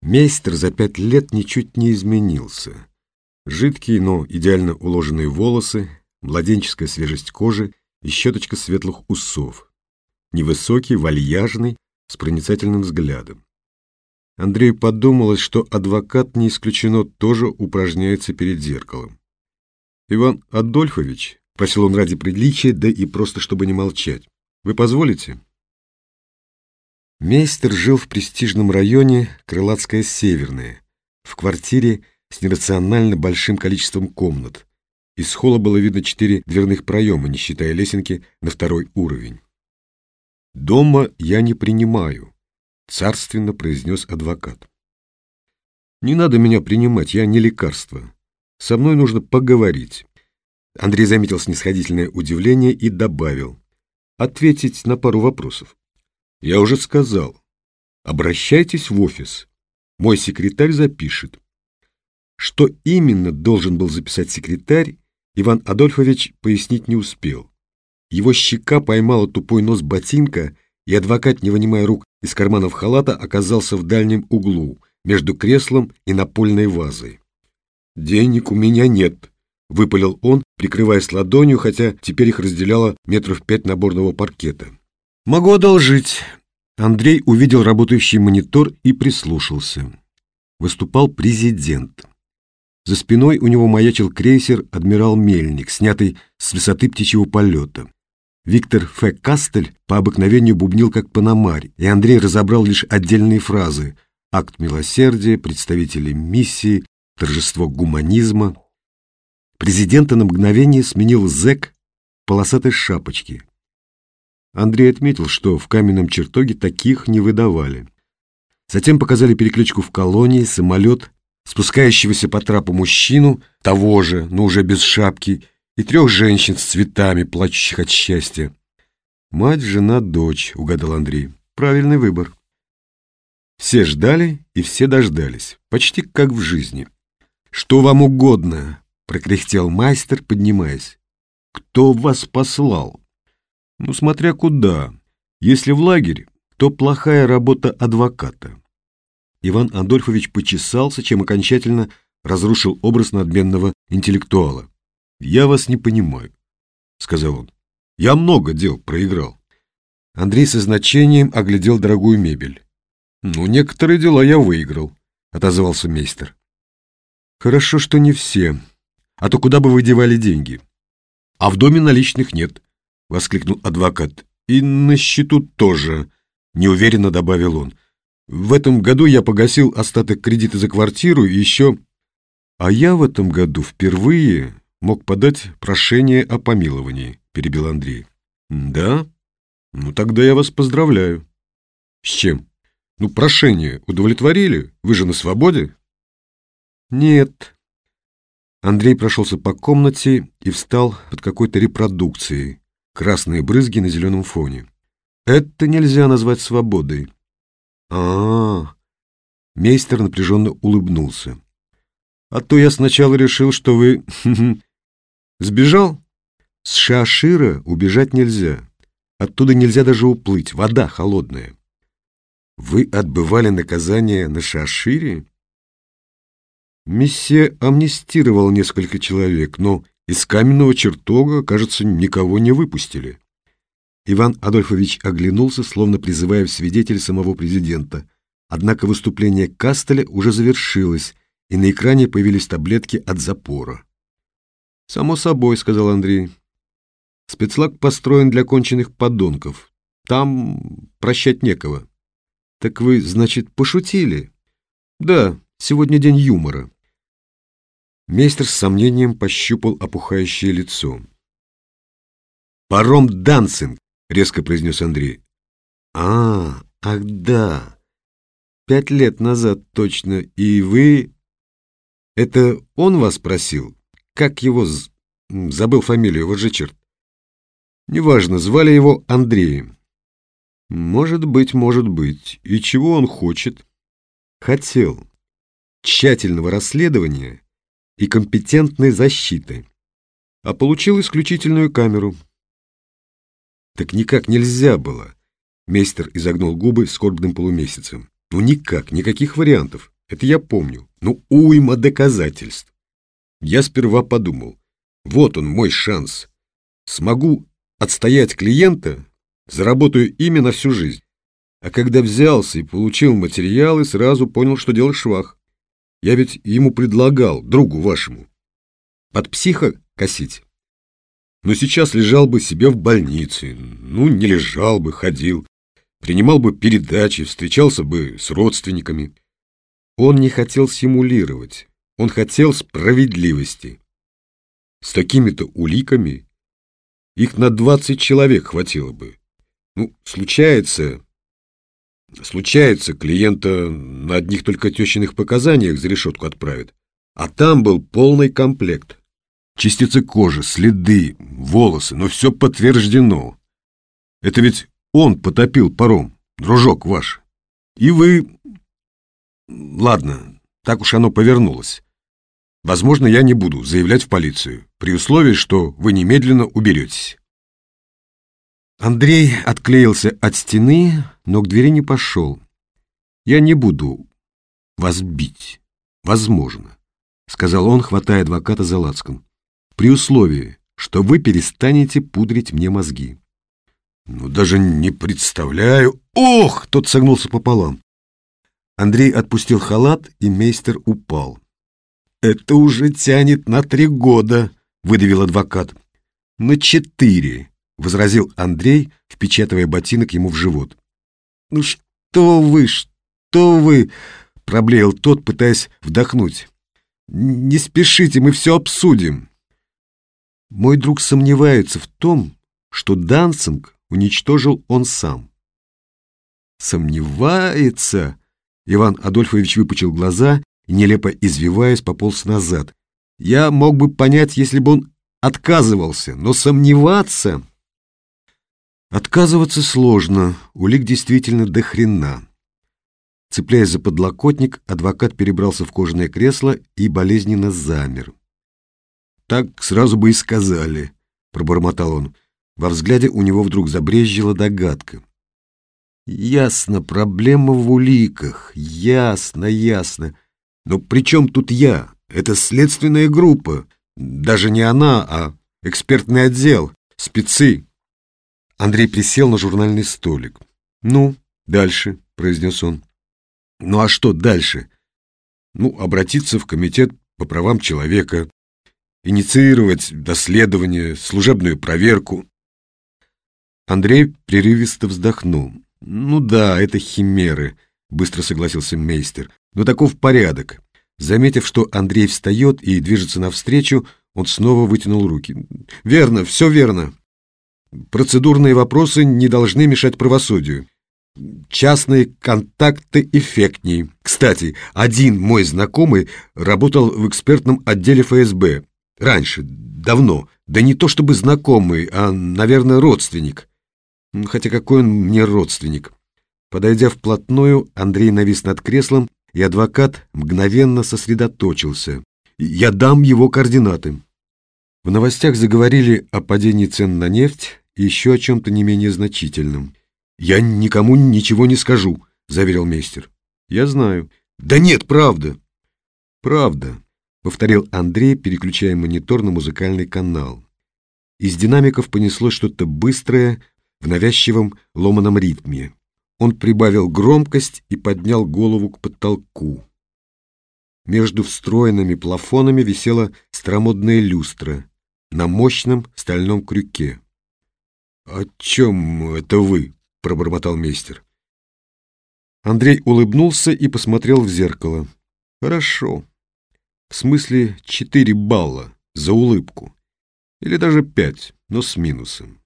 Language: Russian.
Мейстер за пять лет ничуть не изменился. Жидкие, но идеально уложенные волосы, младенческая свежесть кожи и щеточка светлых усов. Невысокий, вальяжный, с проницательным взглядом. Андрею подумалось, что адвокат, не исключено, тоже упражняется перед зеркалом. «Иван Адольфович», — просил он ради приличия, да и просто чтобы не молчать, — «вы позволите?» Мейстер жил в престижном районе Крылатская Северная, в квартире с нерационально большим количеством комнат. Из холла было видно четыре дверных проема, не считая лесенки на второй уровень. «Дома я не принимаю», — царственно произнес адвокат. «Не надо меня принимать, я не лекарство. Со мной нужно поговорить». Андрей заметил снисходительное удивление и добавил. «Ответить на пару вопросов». Я уже сказал. Обращайтесь в офис. Мой секретарь запишет. Что именно должен был записать секретарь, Иван Адольфович пояснить не успел. Его щека поймала тупой нос ботинка, и адвокат, не вынимая рук из карманов халата, оказался в дальнем углу, между креслом и напольной вазой. «Денег у меня нет», — выпалил он, прикрываясь ладонью, хотя теперь их разделяло метров пять наборного паркета. «Могу одолжить». Андрей увидел работающий монитор и прислушался. Выступал президент. За спиной у него маячил крейсер «Адмирал Мельник», снятый с высоты птичьего полета. Виктор Ф. Кастель по обыкновению бубнил как паномарь, и Андрей разобрал лишь отдельные фразы «акт милосердия», «представители миссии», «торжество гуманизма». Президента на мгновение сменил зэк полосатой шапочки, Андрей отметил, что в каменном чертоге таких не выдавали. Затем показали перекличку в колонии, самолет, спускающегося по трапу мужчину, того же, но уже без шапки, и трех женщин с цветами, плачущих от счастья. «Мать, жена, дочь», — угадал Андрей. «Правильный выбор». Все ждали и все дождались, почти как в жизни. «Что вам угодно?» — прокряхтел мастер, поднимаясь. «Кто вас послал?» Ну, смотря куда. Если в лагере, то плохая работа адвоката. Иван Адольфович почесался, чем окончательно разрушил образ надменного интеллектуала. «Я вас не понимаю», — сказал он. «Я много дел проиграл». Андрей со значением оглядел дорогую мебель. «Ну, некоторые дела я выиграл», — отозвался мейстер. «Хорошо, что не все. А то куда бы вы девали деньги?» «А в доме наличных нет», — воскликнул адвокат. «И на счету тоже», — неуверенно добавил он. «В этом году я погасил остаток кредита за квартиру и еще...» «А я в этом году впервые мог подать прошение о помиловании», — перебил Андрей. «Да? Ну тогда я вас поздравляю». «С чем? Ну, прошение удовлетворили? Вы же на свободе?» «Нет». Андрей прошелся по комнате и встал под какой-то репродукцией, красные брызги на зеленом фоне. Это нельзя назвать свободой. А, -а, -а. Мейстер напряженно улыбнулся. А то я сначала решил, что вы... Сбежал? С Шашира убежать нельзя. Оттуда нельзя даже уплыть, вода холодная. Вы отбывали наказание на Шашире? Мессия амнистировал несколько человек, но из каменного чертога, кажется, никого не выпустили. Иван Адольфович оглянулся, словно призывая в свидетель самого президента. Однако выступление Кастеля уже завершилось, и на экране появились таблетки от запора. «Само собой», — сказал Андрей. «Спецлаг построен для конченых подонков. Там прощать некого». «Так вы, значит, пошутили?» «Да, сегодня день юмора». Мейстер с сомнением пощупал опухающее лицо. «Паром Дансинг!» — резко произнес Андрей. «А, ах да! Пять лет назад точно, и вы...» «Это он вас просил? Как его... З... Забыл фамилию, вот же черт!» «Неважно, звали его Андреем». «Может быть, может быть. И чего он хочет?» «Хотел. Тщательного расследования и компетентной защиты, а получил исключительную камеру. Так никак нельзя было. Мейстер изогнул губы скорбным полумесяцем. Ну никак, никаких вариантов. Это я помню. Ну уйма доказательств. Я сперва подумал, вот он мой шанс. Смогу отстоять клиента, заработаю имя на всю жизнь. А когда взялся и получил материалы, сразу понял, что дело швах. Я ведь ему предлагал, другу вашему, под психа косить. Но сейчас лежал бы себе в больнице. Ну, не лежал бы, ходил. Принимал бы передачи, встречался бы с родственниками. Он не хотел симулировать. Он хотел справедливости. С такими-то уликами их на двадцать человек хватило бы. Ну, случается... Случается, клиента на одних только тещиных показаниях за решетку отправят. А там был полный комплект. Частицы кожи, следы, волосы, но все подтверждено. Это ведь он потопил паром, дружок ваш. И вы... Ладно, так уж оно повернулось. Возможно, я не буду заявлять в полицию, при условии, что вы немедленно уберетесь. Андрей отклеился от стены, но к двери не пошел. Я не буду вас бить. Возможно, сказал он, хватая адвоката за лацкан. При условии, что вы перестанете пудрить мне мозги. Ну, даже не представляю. Ох, тот согнулся пополам. Андрей отпустил халат, и мейстер упал. «Это уже тянет на три года», — выдавил адвокат. «На четыре», — возразил Андрей, впечатывая ботинок ему в живот. «Ну что вы, что вы?» — проблеял тот, пытаясь вдохнуть. «Не спешите, мы все обсудим». Мой друг сомневается в том, что Дансинг уничтожил он сам. «Сомневается?» Иван Адольфович выпучил глаза и, нелепо извиваясь, пополз назад. Я мог бы понять, если бы он отказывался, но сомневаться... Отказываться сложно, улик действительно до хрена. Цепляясь за подлокотник, адвокат перебрался в кожаное кресло и болезненно замер. «Так сразу бы и сказали», — пробормотал он. Во взгляде у него вдруг забрезжила догадка. «Ясно, проблема в уликах. Ясно, ясно. Но при чем тут я? Это следственная группа. Даже не она, а экспертный отдел, спецы. Андрей присел на журнальный столик. «Ну, дальше», — произнес он. «Ну а что дальше?» «Ну, обратиться в комитет по правам человека, инициировать доследование, служебную проверку». Андрей прерывисто вздохнул. «Ну да, это химеры», — быстро согласился мейстер. Но таков порядок. Заметив, что Андрей встает и движется навстречу, он снова вытянул руки. «Верно, все верно. Процедурные вопросы не должны мешать правосудию. Частные контакты эффектней. Кстати, один мой знакомый работал в экспертном отделе ФСБ. Раньше, давно. Да не то чтобы знакомый, а, наверное, родственник. Хотя какой он мне родственник?» Подойдя вплотную, Андрей навис над креслом и адвокат мгновенно сосредоточился. «Я дам его координаты». В новостях заговорили о падении цен на нефть и еще о чем-то не менее значительном. «Я никому ничего не скажу», — заверил мейстер. «Я знаю». «Да нет, правда». «Правда», — повторил Андрей, переключая монитор на музыкальный канал. Из динамиков понеслось что-то быстрое в навязчивом ломаном ритме. Он прибавил громкость и поднял голову к потолку. Между встроенными плафонами висела старомодная люстра на мощном стальном крюке. «О чем это вы?» — пробормотал мейстер. Андрей улыбнулся и посмотрел в зеркало. «Хорошо. В смысле четыре балла за улыбку. Или даже пять, но с минусом.